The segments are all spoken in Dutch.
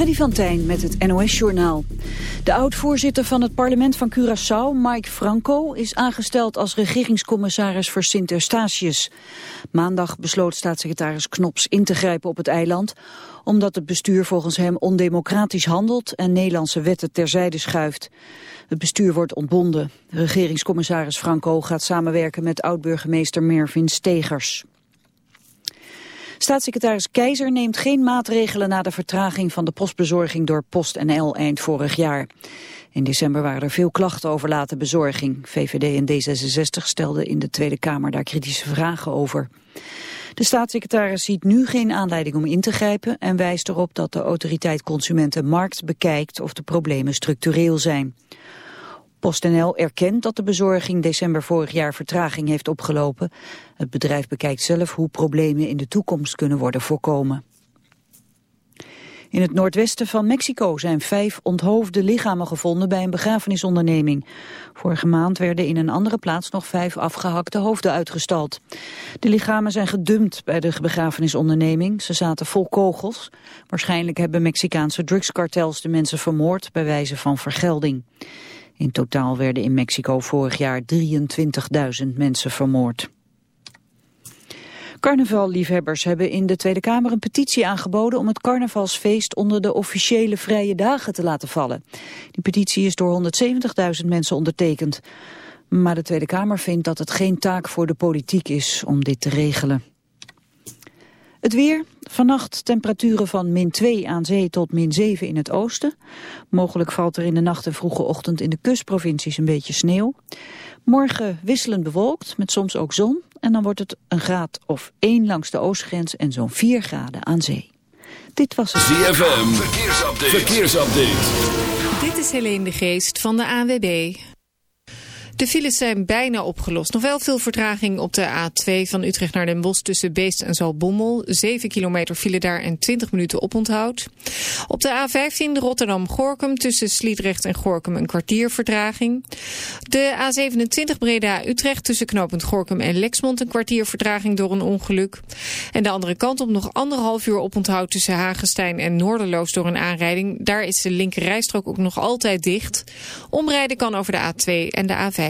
Freddy van Tijn met het NOS-journaal. De oud-voorzitter van het parlement van Curaçao, Mike Franco... is aangesteld als regeringscommissaris voor Sint-Eustatius. Maandag besloot staatssecretaris Knops in te grijpen op het eiland... omdat het bestuur volgens hem ondemocratisch handelt... en Nederlandse wetten terzijde schuift. Het bestuur wordt ontbonden. Regeringscommissaris Franco gaat samenwerken met oud-burgemeester Mervin Stegers. Staatssecretaris Keizer neemt geen maatregelen na de vertraging van de postbezorging door PostNL eind vorig jaar. In december waren er veel klachten over late bezorging. VVD en D66 stelden in de Tweede Kamer daar kritische vragen over. De staatssecretaris ziet nu geen aanleiding om in te grijpen en wijst erop dat de autoriteit Consumentenmarkt bekijkt of de problemen structureel zijn. PostNL erkent dat de bezorging december vorig jaar vertraging heeft opgelopen. Het bedrijf bekijkt zelf hoe problemen in de toekomst kunnen worden voorkomen. In het noordwesten van Mexico zijn vijf onthoofde lichamen gevonden bij een begrafenisonderneming. Vorige maand werden in een andere plaats nog vijf afgehakte hoofden uitgestald. De lichamen zijn gedumpt bij de begrafenisonderneming. Ze zaten vol kogels. Waarschijnlijk hebben Mexicaanse drugskartels de mensen vermoord bij wijze van vergelding. In totaal werden in Mexico vorig jaar 23.000 mensen vermoord. Carnavalliefhebbers hebben in de Tweede Kamer een petitie aangeboden om het carnavalsfeest onder de officiële vrije dagen te laten vallen. Die petitie is door 170.000 mensen ondertekend. Maar de Tweede Kamer vindt dat het geen taak voor de politiek is om dit te regelen. Het weer, vannacht temperaturen van min 2 aan zee tot min 7 in het oosten. Mogelijk valt er in de nacht en vroege ochtend in de kustprovincies een beetje sneeuw. Morgen wisselend bewolkt, met soms ook zon. En dan wordt het een graad of 1 langs de oostgrens en zo'n 4 graden aan zee. Dit was het... ZFM, verkeersupdate. verkeersupdate. Dit is Helene de Geest van de ANWB. De files zijn bijna opgelost. Nog wel veel vertraging op de A2 van Utrecht naar Den Bosch tussen Beest en Zalbommel. 7 kilometer file daar en 20 minuten oponthoud. Op de A15 Rotterdam-Gorkum tussen Sliedrecht en Gorkum een kwartier vertraging. De A27 Breda-Utrecht tussen knooppunt Gorkum en Lexmond een kwartier vertraging door een ongeluk. En de andere kant op nog anderhalf uur oponthoud tussen Hagestein en Noorderloos door een aanrijding. Daar is de linker rijstrook ook nog altijd dicht. Omrijden kan over de A2 en de A5.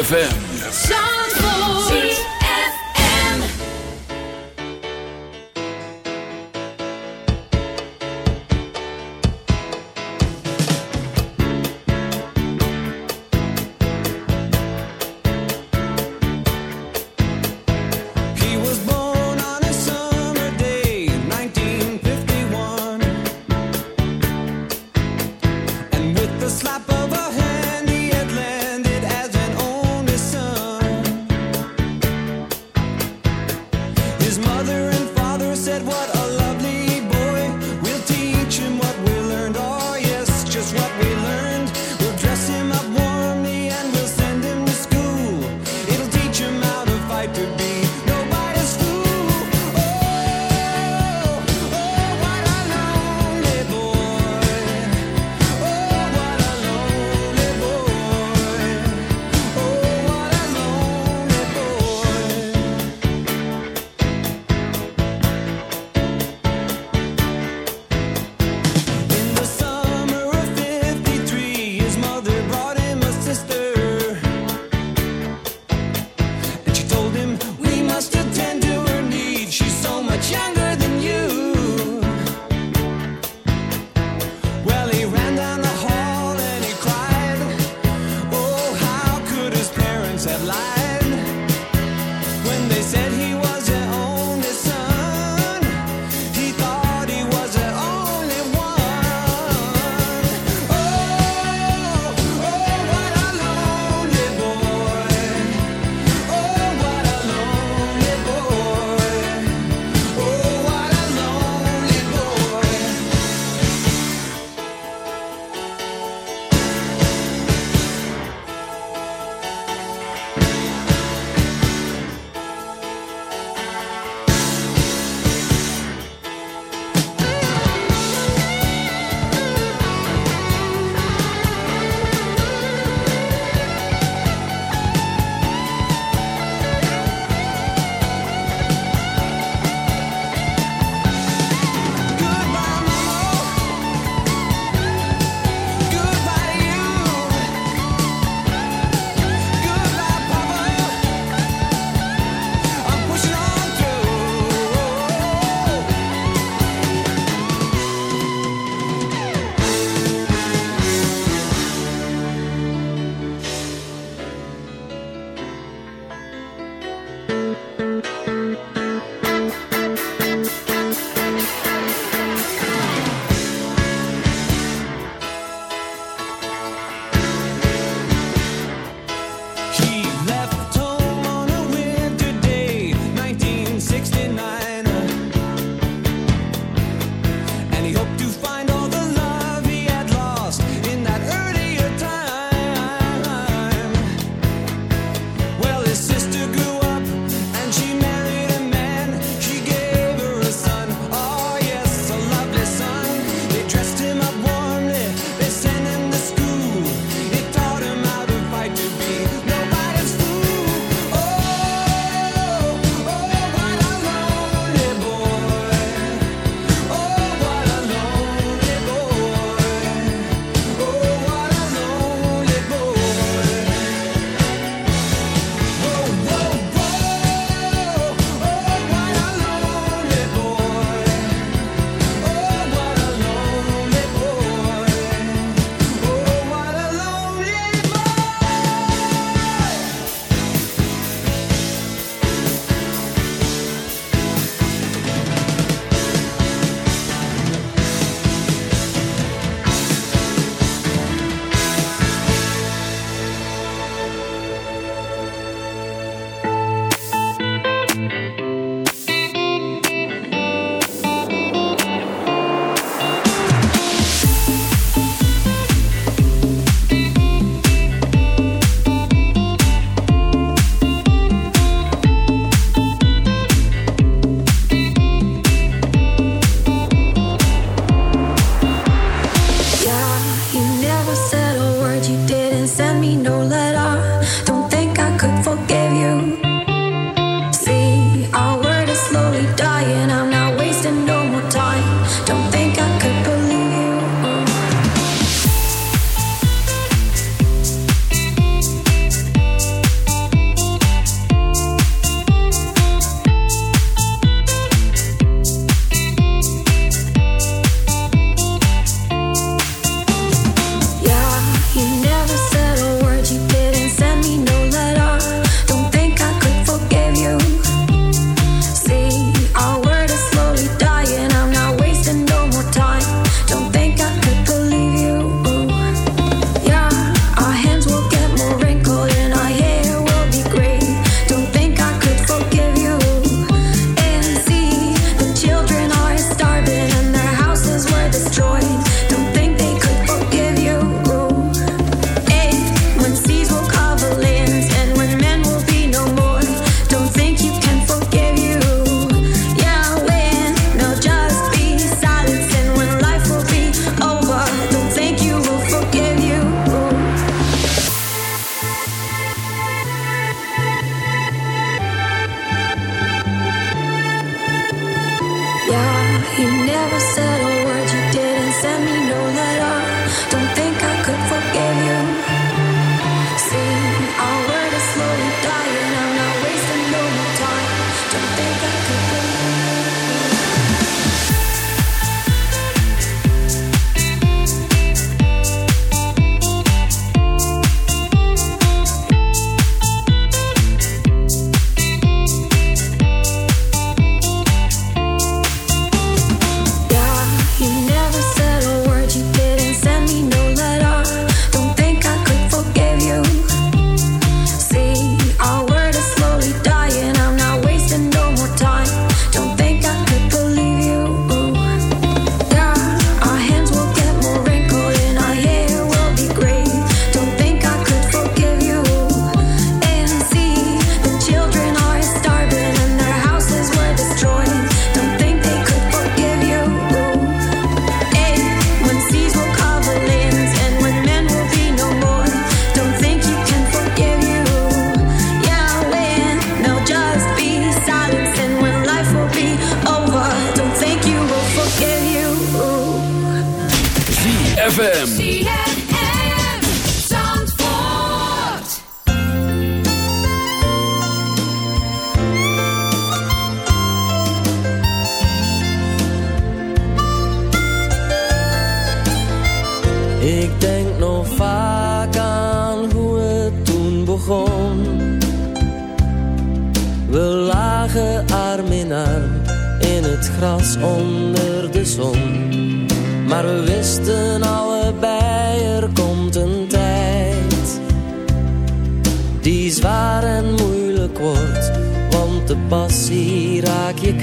ZFM.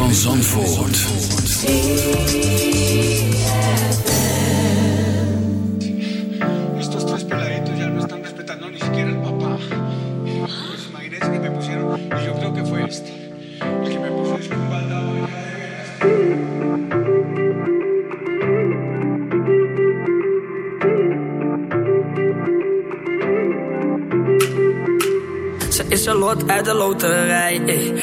Van Zandvoort. Estos tres peladitos ya no están respetando ni siquiera al papá. Pues imagínense que me pusieron, y yo creo que fue este, el que me puso es un baldado is een lot uit de loterij. ey.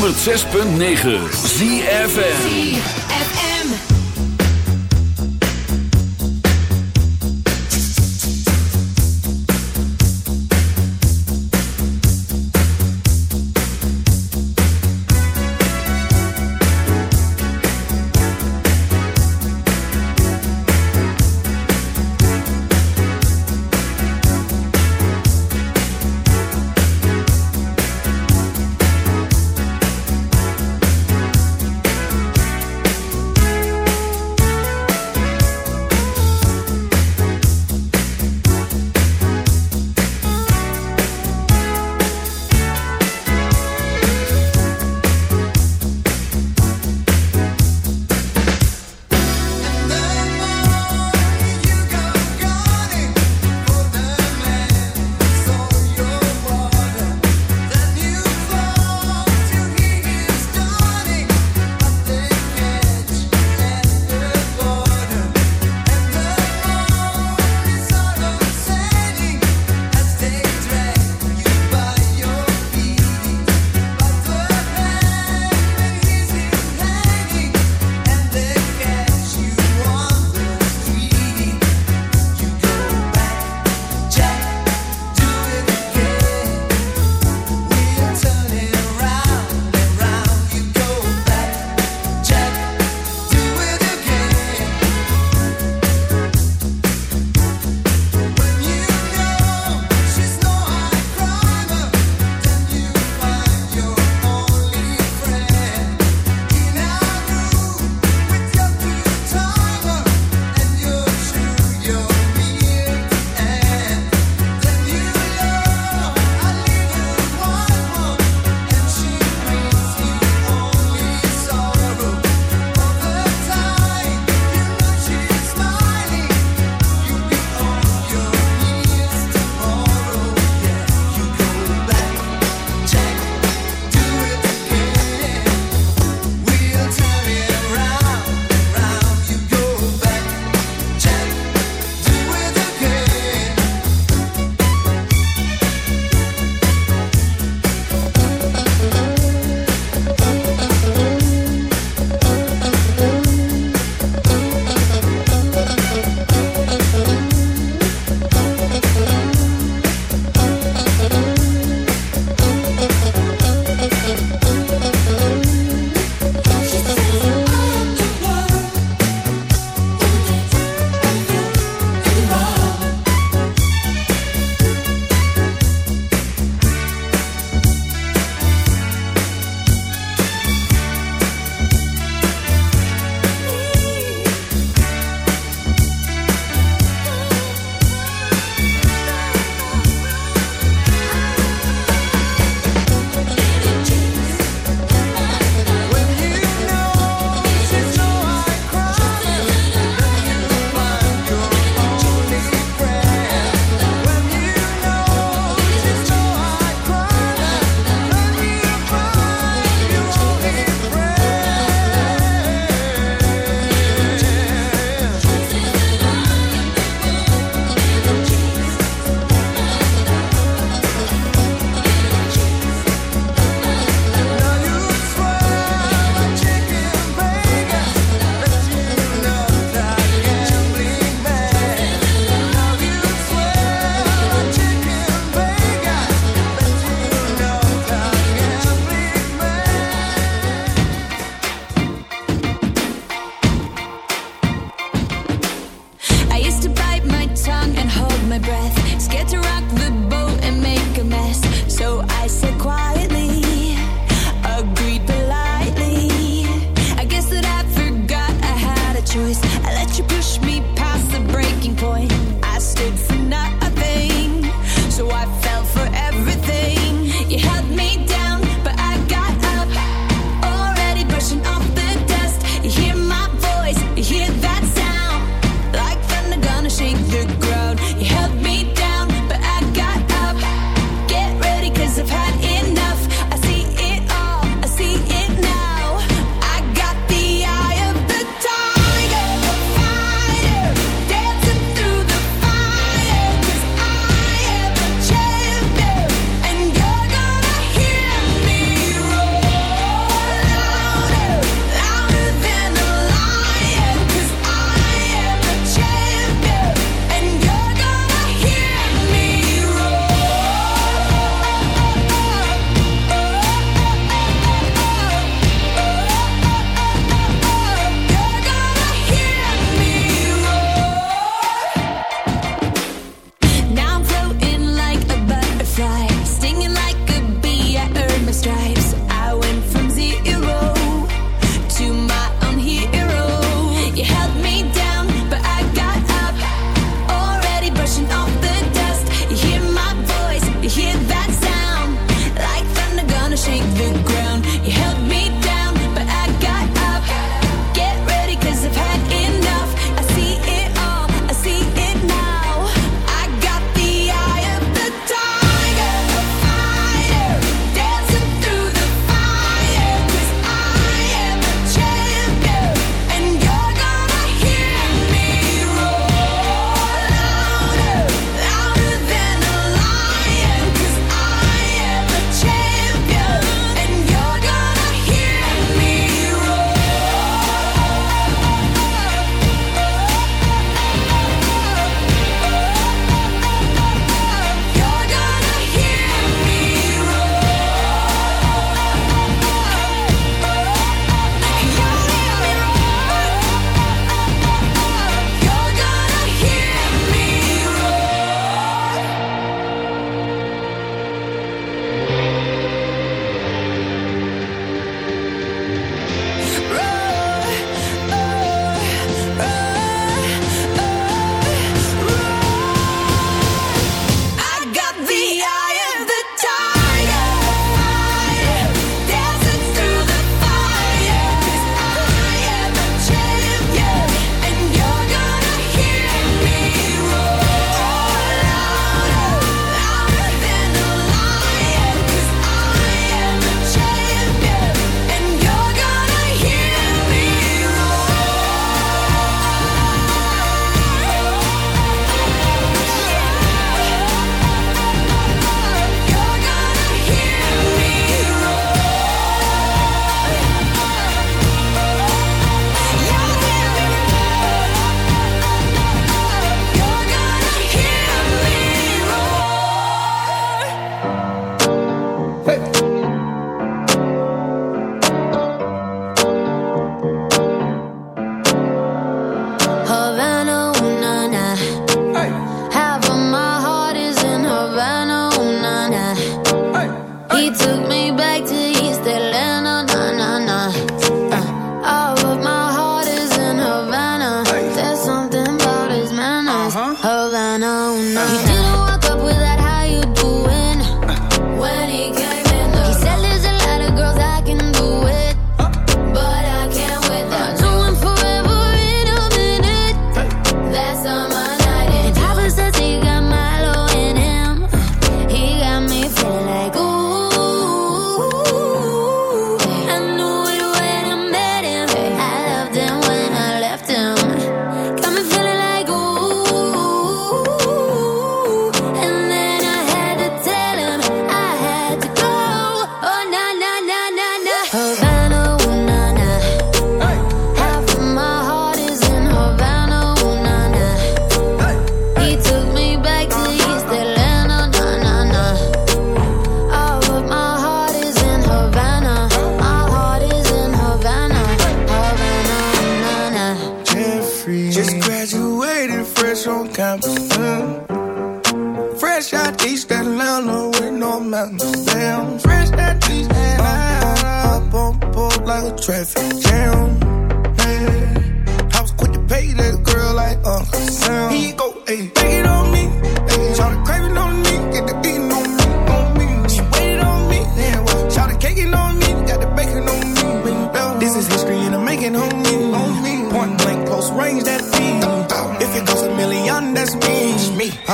106.9 ZFM.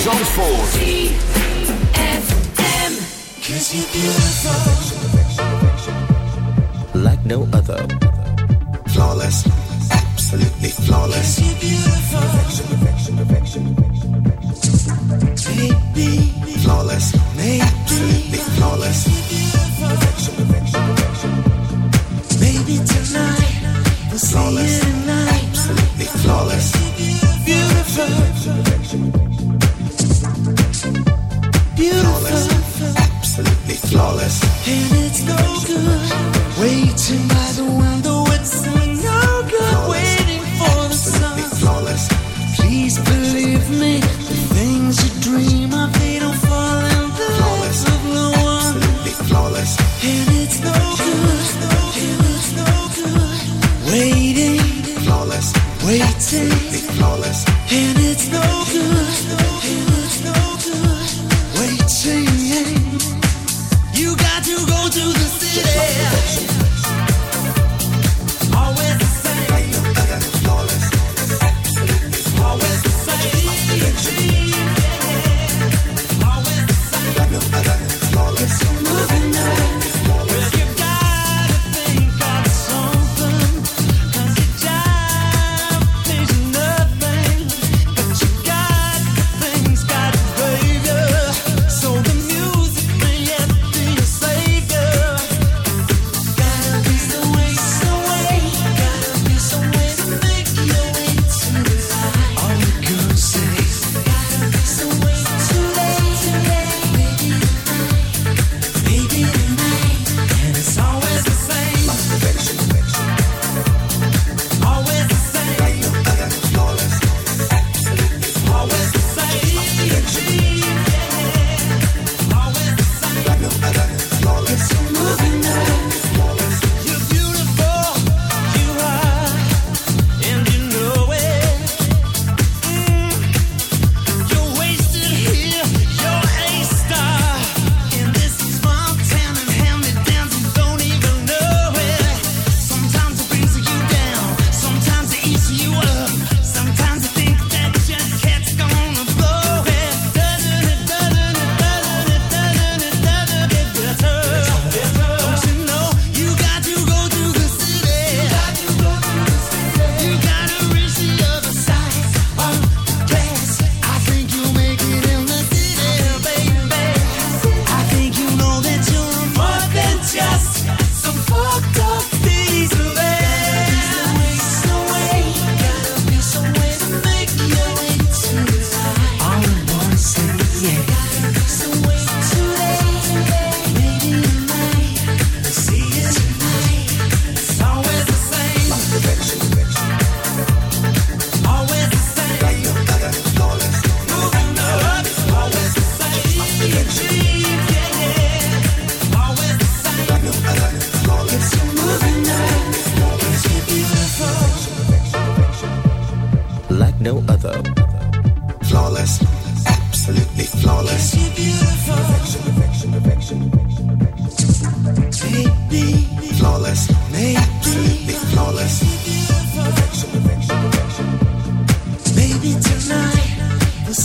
Zandvoort. Cause. Like no other. Flawless. Absolutely flawless. you beautiful. Perfection, perfection, perfection, Flawless. Maybe. Absolutely flawless. Perfection, perfection, perfection. Maybe tonight. We'll flawless. Absolutely flawless. Beautiful. flawless. And it's no good waiting.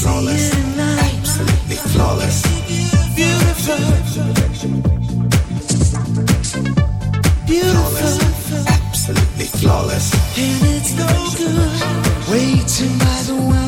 flawless. Absolutely flawless. Beautiful. Flawless. Absolutely flawless. And it's no good waiting by the window.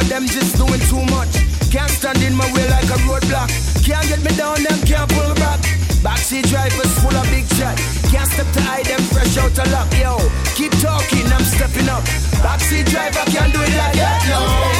Of them just doing too much. Can't stand in my way like a roadblock. Can't get me down, them can't pull back. Backseat drivers full of big chat. Can't step to hide them fresh out of luck. Yo, keep talking, I'm stepping up. Backseat driver can't do it like that. No.